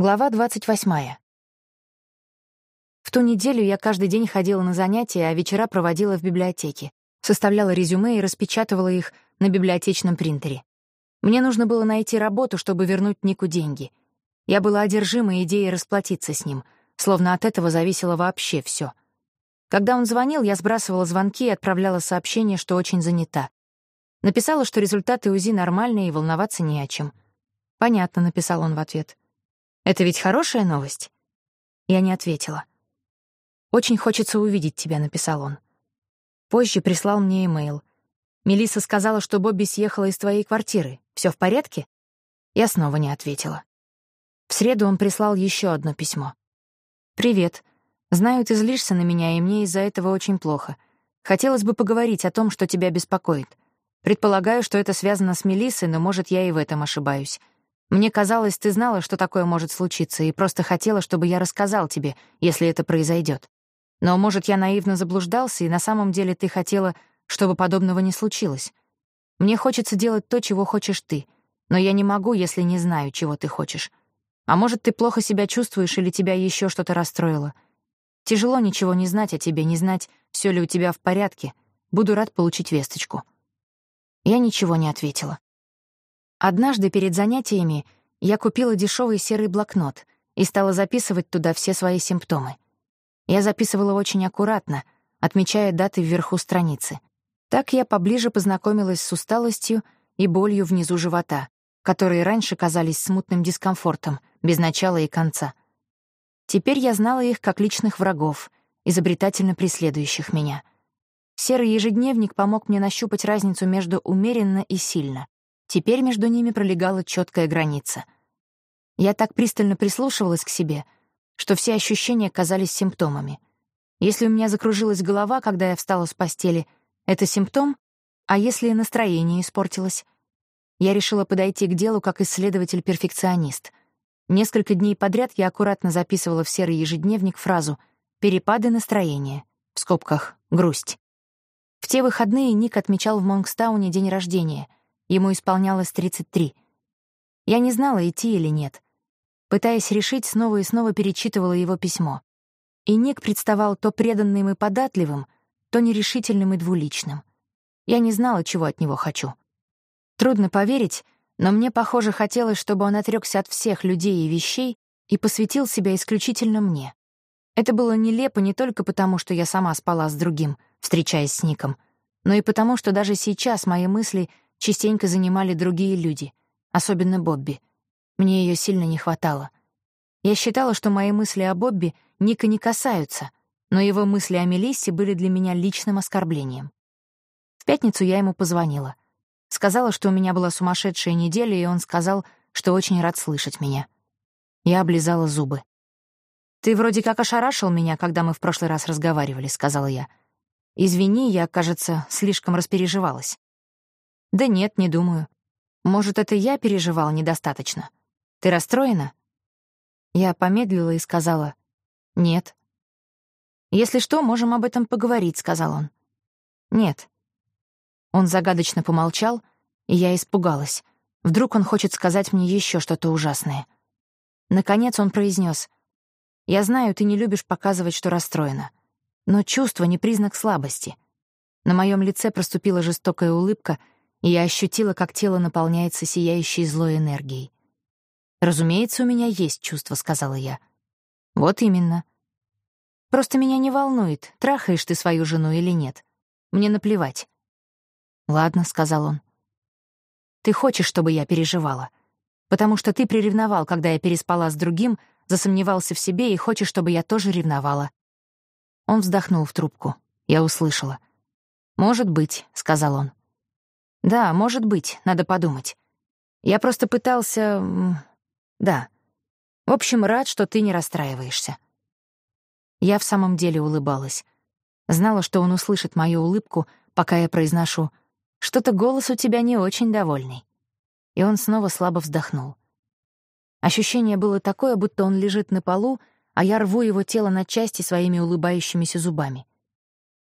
Глава 28. В ту неделю я каждый день ходила на занятия, а вечера проводила в библиотеке. Составляла резюме и распечатывала их на библиотечном принтере. Мне нужно было найти работу, чтобы вернуть Нику деньги. Я была одержима идеей расплатиться с ним, словно от этого зависело вообще все. Когда он звонил, я сбрасывала звонки и отправляла сообщение, что очень занята. Написала, что результаты УЗИ нормальные и волноваться не о чем. «Понятно», — написал он в ответ. Это ведь хорошая новость?» Я не ответила. «Очень хочется увидеть тебя», — написал он. Позже прислал мне имейл. Мелисса сказала, что Бобби съехала из твоей квартиры. Все в порядке?» Я снова не ответила. В среду он прислал еще одно письмо. «Привет. Знаю, ты злишься на меня, и мне из-за этого очень плохо. Хотелось бы поговорить о том, что тебя беспокоит. Предполагаю, что это связано с Мелиссой, но, может, я и в этом ошибаюсь. Мне казалось, ты знала, что такое может случиться, и просто хотела, чтобы я рассказал тебе, если это произойдет. Но, может, я наивно заблуждался, и на самом деле ты хотела, чтобы подобного не случилось. Мне хочется делать то, чего хочешь ты, но я не могу, если не знаю, чего ты хочешь. А может, ты плохо себя чувствуешь или тебя еще что-то расстроило. Тяжело ничего не знать о тебе, не знать, все ли у тебя в порядке. Буду рад получить весточку. Я ничего не ответила. Однажды перед занятиями я купила дешевый серый блокнот и стала записывать туда все свои симптомы. Я записывала очень аккуратно, отмечая даты вверху страницы. Так я поближе познакомилась с усталостью и болью внизу живота, которые раньше казались смутным дискомфортом, без начала и конца. Теперь я знала их как личных врагов, изобретательно преследующих меня. Серый ежедневник помог мне нащупать разницу между умеренно и сильно. Теперь между ними пролегала четкая граница. Я так пристально прислушивалась к себе, что все ощущения казались симптомами. Если у меня закружилась голова, когда я встала с постели, это симптом, а если настроение испортилось? Я решила подойти к делу как исследователь-перфекционист. Несколько дней подряд я аккуратно записывала в серый ежедневник фразу «перепады настроения», в скобках «грусть». В те выходные Ник отмечал в Монгстауне день рождения — Ему исполнялось 33. Я не знала, идти или нет. Пытаясь решить, снова и снова перечитывала его письмо. И Ник представал то преданным и податливым, то нерешительным и двуличным. Я не знала, чего от него хочу. Трудно поверить, но мне, похоже, хотелось, чтобы он отрекся от всех людей и вещей и посвятил себя исключительно мне. Это было нелепо не только потому, что я сама спала с другим, встречаясь с Ником, но и потому, что даже сейчас мои мысли — частенько занимали другие люди, особенно Бобби. Мне ее сильно не хватало. Я считала, что мои мысли о Бобби Ника не касаются, но его мысли о Мелиссе были для меня личным оскорблением. В пятницу я ему позвонила. Сказала, что у меня была сумасшедшая неделя, и он сказал, что очень рад слышать меня. Я облизала зубы. «Ты вроде как ошарашил меня, когда мы в прошлый раз разговаривали», — сказала я. «Извини, я, кажется, слишком распереживалась». Да нет, не думаю. Может, это я переживал недостаточно. Ты расстроена? Я помедлила и сказала «Нет». «Если что, можем об этом поговорить», — сказал он. «Нет». Он загадочно помолчал, и я испугалась. Вдруг он хочет сказать мне еще что-то ужасное. Наконец он произнес: «Я знаю, ты не любишь показывать, что расстроена. Но чувство — не признак слабости». На моем лице проступила жестокая улыбка — и я ощутила, как тело наполняется сияющей злой энергией. «Разумеется, у меня есть чувство», — сказала я. «Вот именно. Просто меня не волнует, трахаешь ты свою жену или нет. Мне наплевать». «Ладно», — сказал он. «Ты хочешь, чтобы я переживала, потому что ты приревновал, когда я переспала с другим, засомневался в себе и хочешь, чтобы я тоже ревновала». Он вздохнул в трубку. Я услышала. «Может быть», — сказал он. Да, может быть, надо подумать. Я просто пытался... Да. В общем, рад, что ты не расстраиваешься. Я в самом деле улыбалась. Знала, что он услышит мою улыбку, пока я произношу «Что-то голос у тебя не очень довольный». И он снова слабо вздохнул. Ощущение было такое, будто он лежит на полу, а я рву его тело на части своими улыбающимися зубами.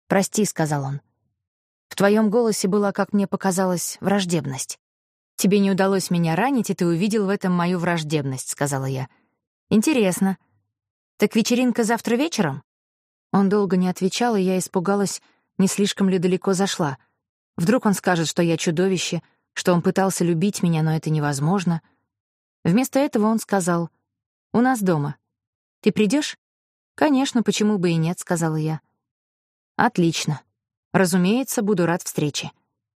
«Прости», — сказал он. В твоем голосе была, как мне показалось, враждебность. Тебе не удалось меня ранить, и ты увидел в этом мою враждебность, сказала я. Интересно. Так вечеринка завтра вечером? Он долго не отвечал, и я испугалась, не слишком ли далеко зашла. Вдруг он скажет, что я чудовище, что он пытался любить меня, но это невозможно. Вместо этого он сказал, «У нас дома. Ты придешь? «Конечно, почему бы и нет», — сказала я. «Отлично. Разумеется, буду рад встрече.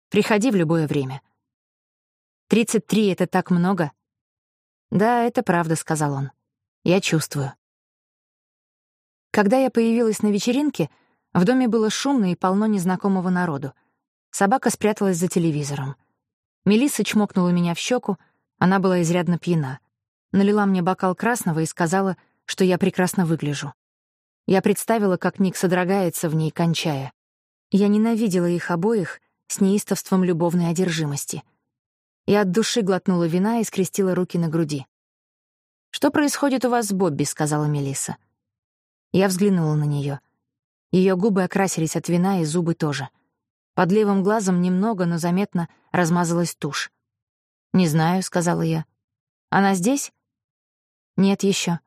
Приходи в любое время». «Тридцать три — это так много?» «Да, это правда», — сказал он. «Я чувствую». Когда я появилась на вечеринке, в доме было шумно и полно незнакомого народу. Собака спряталась за телевизором. Мелисса чмокнула меня в щеку, она была изрядно пьяна. Налила мне бокал красного и сказала, что я прекрасно выгляжу. Я представила, как Ник содрогается в ней, кончая. Я ненавидела их обоих с неистовством любовной одержимости. Я от души глотнула вина и скрестила руки на груди. «Что происходит у вас с Бобби?» — сказала Мелисса. Я взглянула на нее. Ее губы окрасились от вина, и зубы тоже. Под левым глазом немного, но заметно размазалась тушь. «Не знаю», — сказала я. «Она здесь?» «Нет еще.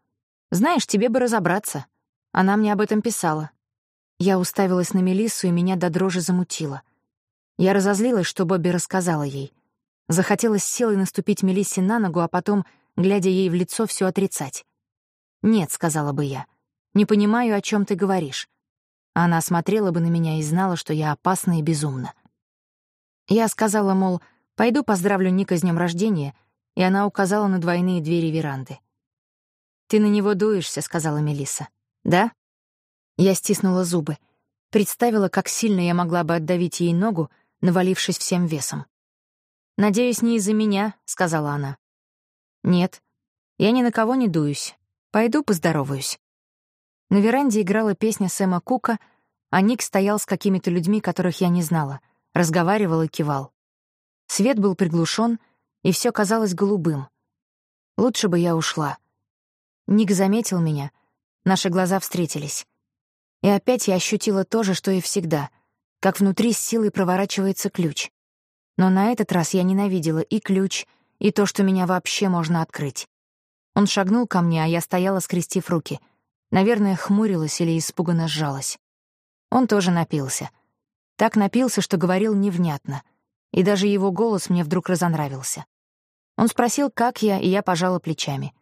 Знаешь, тебе бы разобраться. Она мне об этом писала. Я уставилась на Мелиссу, и меня до дрожи замутило. Я разозлилась, что Бобби рассказала ей. Захотелось силой наступить Мелиссе на ногу, а потом, глядя ей в лицо, все отрицать. «Нет», — сказала бы я, — «не понимаю, о чем ты говоришь». Она смотрела бы на меня и знала, что я опасна и безумна. Я сказала, мол, пойду поздравлю Ника с днем рождения, и она указала на двойные двери веранды. «Ты на него дуешься», — сказала Мелисса. Да? Я стиснула зубы. Представила, как сильно я могла бы отдавить ей ногу, навалившись всем весом. «Надеюсь, не из-за меня», — сказала она. «Нет, я ни на кого не дуюсь. Пойду поздороваюсь». На веранде играла песня Сэма Кука, а Ник стоял с какими-то людьми, которых я не знала, разговаривал и кивал. Свет был приглушен, и все казалось голубым. Лучше бы я ушла. Ник заметил меня, Наши глаза встретились. И опять я ощутила то же, что и всегда, как внутри с силой проворачивается ключ. Но на этот раз я ненавидела и ключ, и то, что меня вообще можно открыть. Он шагнул ко мне, а я стояла, скрестив руки. Наверное, хмурилась или испуганно сжалась. Он тоже напился. Так напился, что говорил невнятно. И даже его голос мне вдруг разонравился. Он спросил, как я, и я пожала плечами.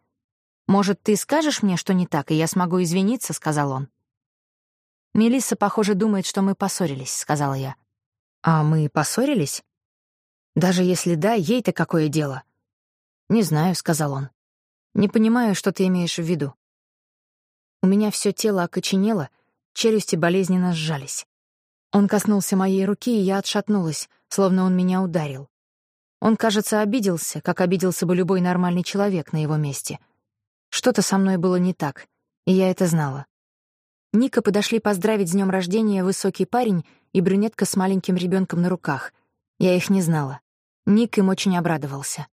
«Может, ты скажешь мне, что не так, и я смогу извиниться?» — сказал он. «Мелисса, похоже, думает, что мы поссорились», — сказала я. «А мы поссорились?» «Даже если да, ей-то какое дело?» «Не знаю», — сказал он. «Не понимаю, что ты имеешь в виду». У меня все тело окоченело, челюсти болезненно сжались. Он коснулся моей руки, и я отшатнулась, словно он меня ударил. Он, кажется, обиделся, как обиделся бы любой нормальный человек на его месте. Что-то со мной было не так, и я это знала. Ника подошли поздравить с днем рождения высокий парень и брюнетка с маленьким ребенком на руках. Я их не знала. Ник им очень обрадовался.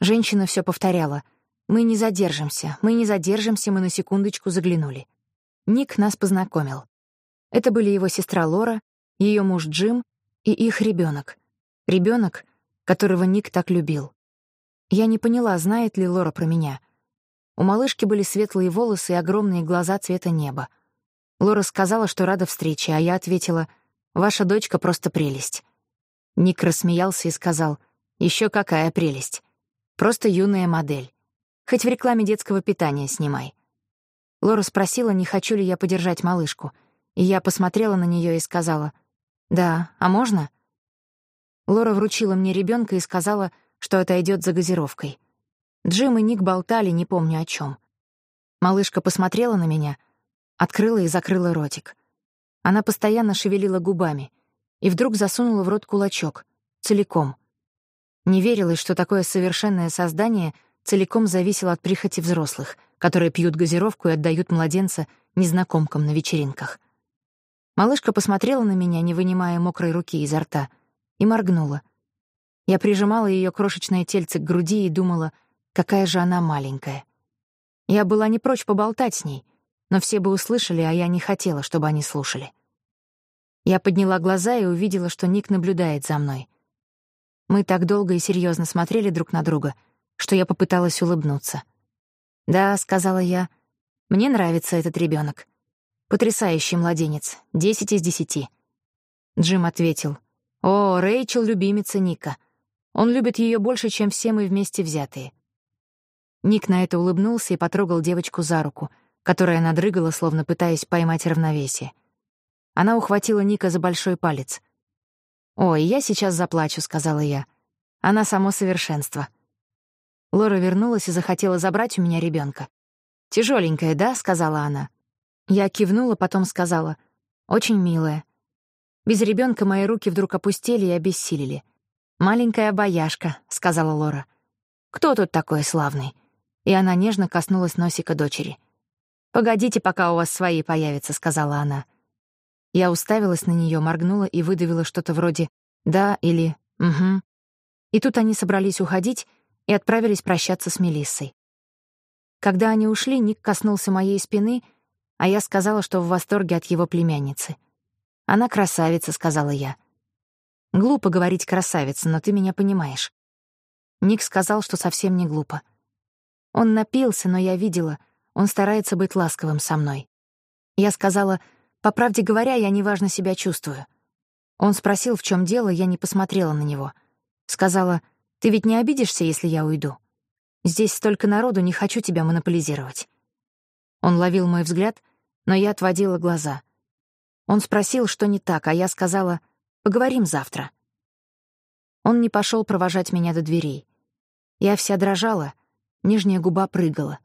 Женщина все повторяла. «Мы не задержимся, мы не задержимся, мы на секундочку заглянули». Ник нас познакомил. Это были его сестра Лора, ее муж Джим и их ребенок. Ребенок, которого Ник так любил. Я не поняла, знает ли Лора про меня — у малышки были светлые волосы и огромные глаза цвета неба. Лора сказала, что рада встрече, а я ответила, «Ваша дочка просто прелесть». Ник рассмеялся и сказал, «Еще какая прелесть. Просто юная модель. Хоть в рекламе детского питания снимай». Лора спросила, не хочу ли я подержать малышку, и я посмотрела на нее и сказала, «Да, а можно?» Лора вручила мне ребенка и сказала, что отойдет за газировкой. Джим и Ник болтали, не помню о чем. Малышка посмотрела на меня, открыла и закрыла ротик. Она постоянно шевелила губами и вдруг засунула в рот кулачок, целиком. Не верилось, что такое совершенное создание целиком зависело от прихоти взрослых, которые пьют газировку и отдают младенца незнакомкам на вечеринках. Малышка посмотрела на меня, не вынимая мокрой руки изо рта, и моргнула. Я прижимала ее крошечное тельце к груди и думала, Какая же она маленькая. Я была не прочь поболтать с ней, но все бы услышали, а я не хотела, чтобы они слушали. Я подняла глаза и увидела, что Ник наблюдает за мной. Мы так долго и серьезно смотрели друг на друга, что я попыталась улыбнуться. «Да», — сказала я, — «мне нравится этот ребенок. Потрясающий младенец, десять из десяти». Джим ответил, «О, Рэйчел — любимица Ника. Он любит ее больше, чем все мы вместе взятые». Ник на это улыбнулся и потрогал девочку за руку, которая надрыгала, словно пытаясь поймать равновесие. Она ухватила Ника за большой палец. «Ой, я сейчас заплачу», — сказала я. «Она само совершенство». Лора вернулась и захотела забрать у меня ребенка. Тяжеленькая, да?» — сказала она. Я кивнула, потом сказала. «Очень милая». Без ребенка мои руки вдруг опустили и обессилели. «Маленькая бояшка», — сказала Лора. «Кто тут такой славный?» И она нежно коснулась носика дочери. «Погодите, пока у вас свои появятся», — сказала она. Я уставилась на нее, моргнула и выдавила что-то вроде «да» или «угу». И тут они собрались уходить и отправились прощаться с Мелиссой. Когда они ушли, Ник коснулся моей спины, а я сказала, что в восторге от его племянницы. «Она красавица», — сказала я. «Глупо говорить красавица, но ты меня понимаешь». Ник сказал, что совсем не глупо. Он напился, но я видела, он старается быть ласковым со мной. Я сказала, по правде говоря, я неважно себя чувствую. Он спросил, в чем дело, я не посмотрела на него. Сказала, «Ты ведь не обидишься, если я уйду? Здесь столько народу, не хочу тебя монополизировать». Он ловил мой взгляд, но я отводила глаза. Он спросил, что не так, а я сказала, «Поговорим завтра». Он не пошел провожать меня до дверей. Я вся дрожала, нижняя губа прыгала.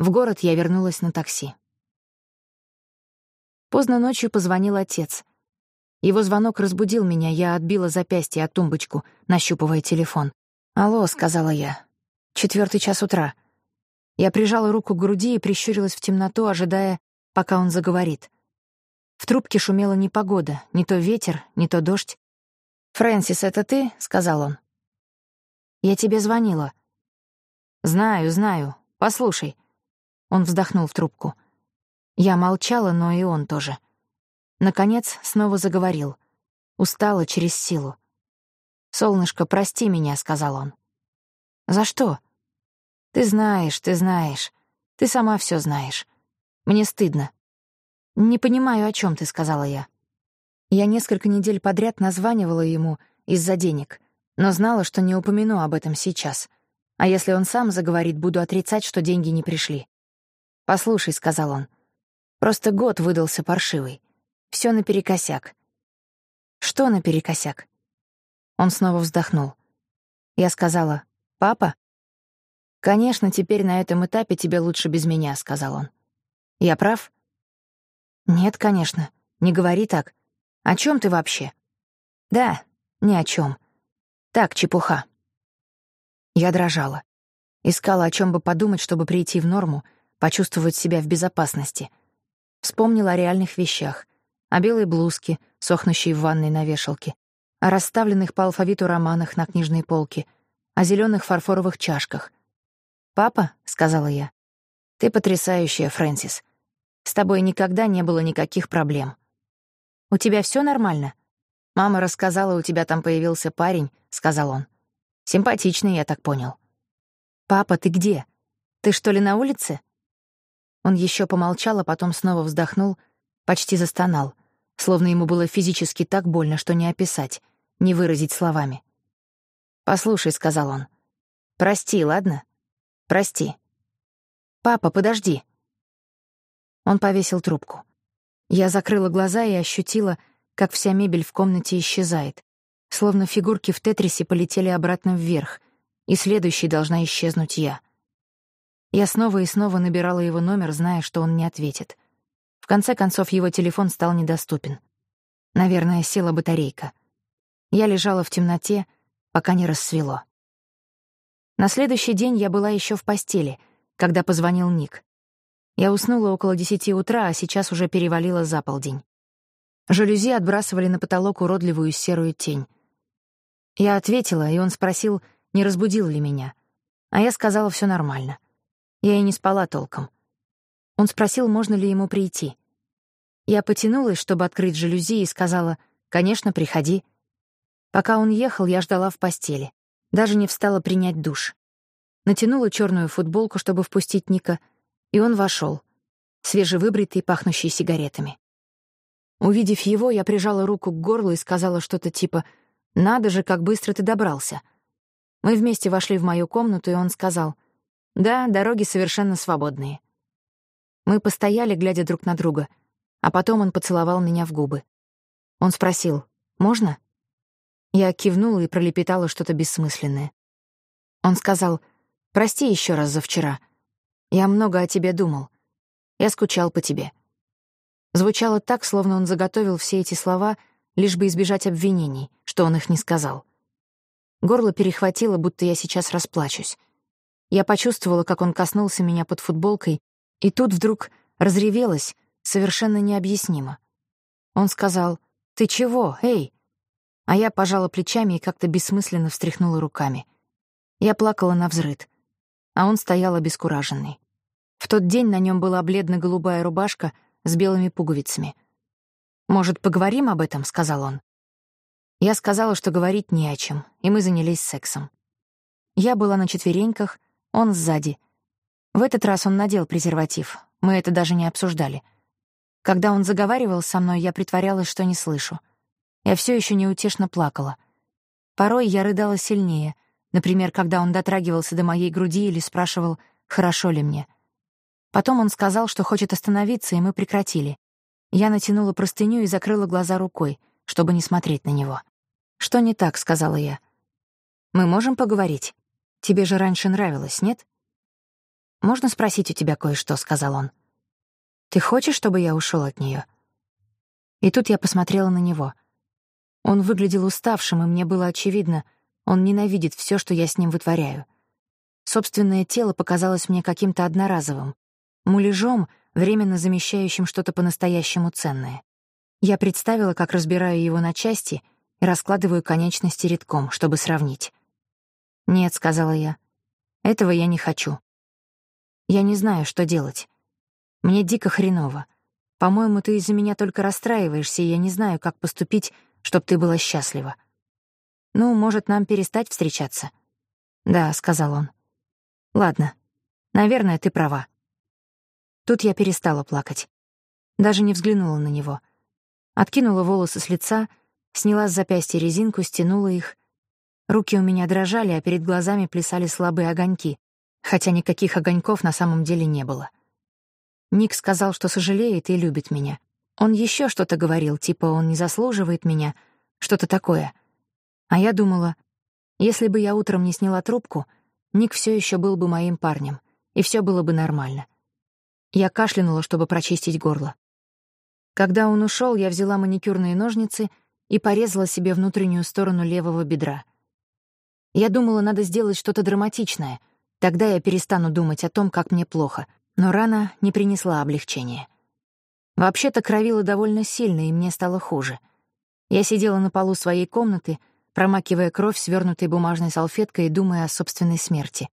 В город я вернулась на такси. Поздно ночью позвонил отец. Его звонок разбудил меня, я отбила запястье от тумбочку, нащупывая телефон. «Алло», — сказала я. «Четвертый час утра». Я прижала руку к груди и прищурилась в темноту, ожидая, пока он заговорит. В трубке шумела непогода, не то ветер, не то дождь. «Фрэнсис, это ты?» — сказал он. «Я тебе звонила». «Знаю, знаю. Послушай». Он вздохнул в трубку. Я молчала, но и он тоже. Наконец, снова заговорил. Устала через силу. «Солнышко, прости меня», — сказал он. «За что?» «Ты знаешь, ты знаешь. Ты сама все знаешь. Мне стыдно». «Не понимаю, о чем ты», — сказала я. Я несколько недель подряд названивала ему из-за денег, но знала, что не упомяну об этом сейчас. А если он сам заговорит, буду отрицать, что деньги не пришли. «Послушай», — сказал он, — Просто год выдался паршивый. Все наперекосяк. Что наперекосяк? Он снова вздохнул. Я сказала, «Папа?» «Конечно, теперь на этом этапе тебе лучше без меня», — сказал он. «Я прав?» «Нет, конечно. Не говори так. О чем ты вообще?» «Да, ни о чем. Так, чепуха». Я дрожала. Искала, о чем бы подумать, чтобы прийти в норму, почувствовать себя в безопасности. Вспомнила о реальных вещах. О белой блузке, сохнущей в ванной на вешалке. О расставленных по алфавиту романах на книжной полке. О зеленых фарфоровых чашках. «Папа», — сказала я, — «ты потрясающая, Фрэнсис. С тобой никогда не было никаких проблем. У тебя все нормально?» «Мама рассказала, у тебя там появился парень», — сказал он. «Симпатичный, я так понял». «Папа, ты где? Ты что ли на улице?» Он еще помолчал, а потом снова вздохнул, почти застонал, словно ему было физически так больно, что не описать, не выразить словами. «Послушай», — сказал он, — «прости, ладно? Прости». «Папа, подожди». Он повесил трубку. Я закрыла глаза и ощутила, как вся мебель в комнате исчезает, словно фигурки в тетрисе полетели обратно вверх, и следующей должна исчезнуть я. Я снова и снова набирала его номер, зная, что он не ответит. В конце концов, его телефон стал недоступен. Наверное, села батарейка. Я лежала в темноте, пока не рассвело. На следующий день я была еще в постели, когда позвонил Ник. Я уснула около десяти утра, а сейчас уже перевалила за полдень. Жалюзи отбрасывали на потолок уродливую серую тень. Я ответила, и он спросил, не разбудил ли меня. А я сказала, все нормально — я и не спала толком. Он спросил, можно ли ему прийти. Я потянулась, чтобы открыть жалюзи, и сказала, «Конечно, приходи». Пока он ехал, я ждала в постели. Даже не встала принять душ. натянула черную футболку, чтобы впустить Ника, и он вошел, свежевыбритый, пахнущий сигаретами. Увидев его, я прижала руку к горлу и сказала что-то типа «Надо же, как быстро ты добрался». Мы вместе вошли в мою комнату, и он сказал «Да, дороги совершенно свободные». Мы постояли, глядя друг на друга, а потом он поцеловал меня в губы. Он спросил «Можно?» Я кивнула и пролепетала что-то бессмысленное. Он сказал «Прости еще раз за вчера. Я много о тебе думал. Я скучал по тебе». Звучало так, словно он заготовил все эти слова, лишь бы избежать обвинений, что он их не сказал. Горло перехватило, будто я сейчас расплачусь. Я почувствовала, как он коснулся меня под футболкой, и тут вдруг разревелась, совершенно необъяснимо. Он сказал «Ты чего, эй?» А я пожала плечами и как-то бессмысленно встряхнула руками. Я плакала на взрыд, а он стоял обескураженный. В тот день на нем была бледно-голубая рубашка — с белыми пуговицами. «Может, поговорим об этом?» — сказал он. Я сказала, что говорить не о чем, и мы занялись сексом. Я была на четвереньках, он сзади. В этот раз он надел презерватив, мы это даже не обсуждали. Когда он заговаривал со мной, я притворялась, что не слышу. Я все еще неутешно плакала. Порой я рыдала сильнее, например, когда он дотрагивался до моей груди или спрашивал, хорошо ли мне — Потом он сказал, что хочет остановиться, и мы прекратили. Я натянула простыню и закрыла глаза рукой, чтобы не смотреть на него. «Что не так?» — сказала я. «Мы можем поговорить? Тебе же раньше нравилось, нет?» «Можно спросить у тебя кое-что?» — сказал он. «Ты хочешь, чтобы я ушел от нее? И тут я посмотрела на него. Он выглядел уставшим, и мне было очевидно, он ненавидит все, что я с ним вытворяю. Собственное тело показалось мне каким-то одноразовым, муляжом, временно замещающим что-то по-настоящему ценное. Я представила, как разбираю его на части и раскладываю конечности редком, чтобы сравнить. «Нет», — сказала я, — «этого я не хочу. Я не знаю, что делать. Мне дико хреново. По-моему, ты из-за меня только расстраиваешься, и я не знаю, как поступить, чтобы ты была счастлива. Ну, может, нам перестать встречаться?» «Да», — сказал он. «Ладно. Наверное, ты права. Тут я перестала плакать. Даже не взглянула на него. Откинула волосы с лица, сняла с запястья резинку, стянула их. Руки у меня дрожали, а перед глазами плясали слабые огоньки, хотя никаких огоньков на самом деле не было. Ник сказал, что сожалеет и любит меня. Он еще что-то говорил, типа он не заслуживает меня, что-то такое. А я думала, если бы я утром не сняла трубку, Ник все еще был бы моим парнем, и все было бы нормально. Я кашлянула, чтобы прочистить горло. Когда он ушел, я взяла маникюрные ножницы и порезала себе внутреннюю сторону левого бедра. Я думала, надо сделать что-то драматичное. Тогда я перестану думать о том, как мне плохо. Но рана не принесла облегчения. Вообще-то кровило довольно сильно, и мне стало хуже. Я сидела на полу своей комнаты, промакивая кровь свернутой бумажной салфеткой и думая о собственной смерти.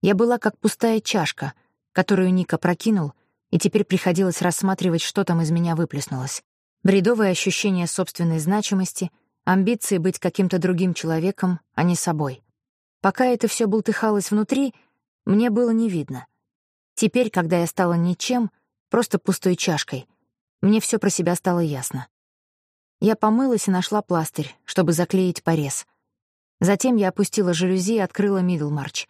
Я была как пустая чашка, которую Ника прокинул, и теперь приходилось рассматривать, что там из меня выплеснулось. Бредовое ощущение собственной значимости, амбиции быть каким-то другим человеком, а не собой. Пока это все бултыхалось внутри, мне было не видно. Теперь, когда я стала ничем, просто пустой чашкой, мне все про себя стало ясно. Я помылась и нашла пластырь, чтобы заклеить порез. Затем я опустила жалюзи и открыла Мидлмарч.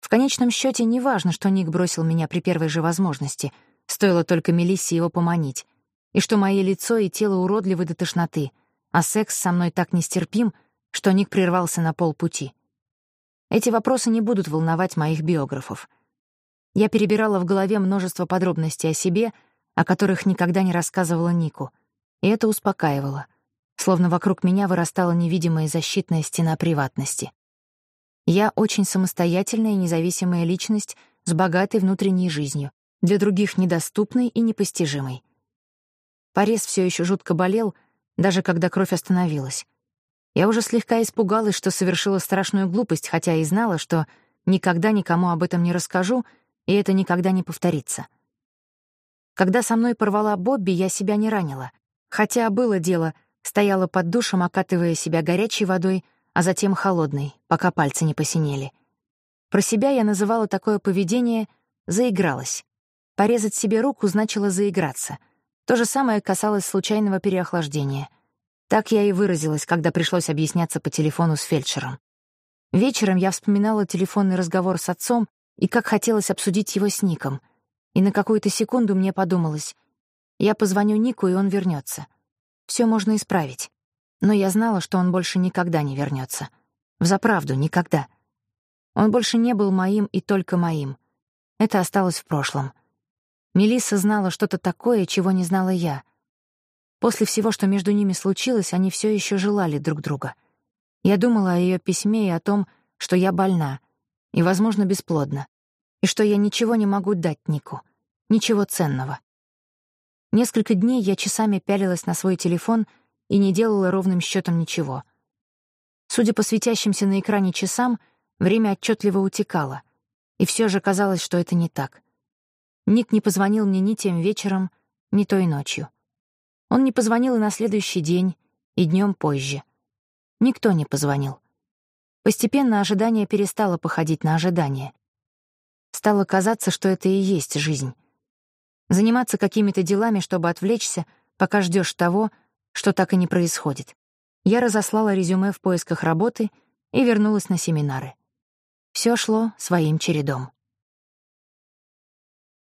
В конечном счете не важно, что Ник бросил меня при первой же возможности, стоило только Мелиссе его поманить, и что мое лицо и тело уродливы до тошноты, а секс со мной так нестерпим, что Ник прервался на полпути. Эти вопросы не будут волновать моих биографов. Я перебирала в голове множество подробностей о себе, о которых никогда не рассказывала Нику, и это успокаивало, словно вокруг меня вырастала невидимая защитная стена приватности. Я очень самостоятельная и независимая личность с богатой внутренней жизнью, для других недоступной и непостижимой. Порез все еще жутко болел, даже когда кровь остановилась. Я уже слегка испугалась, что совершила страшную глупость, хотя и знала, что никогда никому об этом не расскажу, и это никогда не повторится. Когда со мной порвала Бобби, я себя не ранила. Хотя было дело, стояла под душем, окатывая себя горячей водой, а затем холодной, пока пальцы не посинели. Про себя я называла такое поведение «заигралась». Порезать себе руку значило заиграться. То же самое касалось случайного переохлаждения. Так я и выразилась, когда пришлось объясняться по телефону с фельдшером. Вечером я вспоминала телефонный разговор с отцом и как хотелось обсудить его с Ником. И на какую-то секунду мне подумалось, я позвоню Нику, и он вернется. Все можно исправить. Но я знала, что он больше никогда не вернется. Взаправду, никогда. Он больше не был моим и только моим. Это осталось в прошлом. Мелисса знала что-то такое, чего не знала я. После всего, что между ними случилось, они все еще желали друг друга. Я думала о ее письме и о том, что я больна и, возможно, бесплодна, и что я ничего не могу дать Нику, ничего ценного. Несколько дней я часами пялилась на свой телефон и не делала ровным счетом ничего. Судя по светящимся на экране часам, время отчетливо утекало, и все же казалось, что это не так. Ник не позвонил мне ни тем вечером, ни той ночью. Он не позвонил и на следующий день, и днем позже. Никто не позвонил. Постепенно ожидание перестало походить на ожидание. Стало казаться, что это и есть жизнь. Заниматься какими-то делами, чтобы отвлечься, пока ждешь того, что так и не происходит. Я разослала резюме в поисках работы и вернулась на семинары. Все шло своим чередом.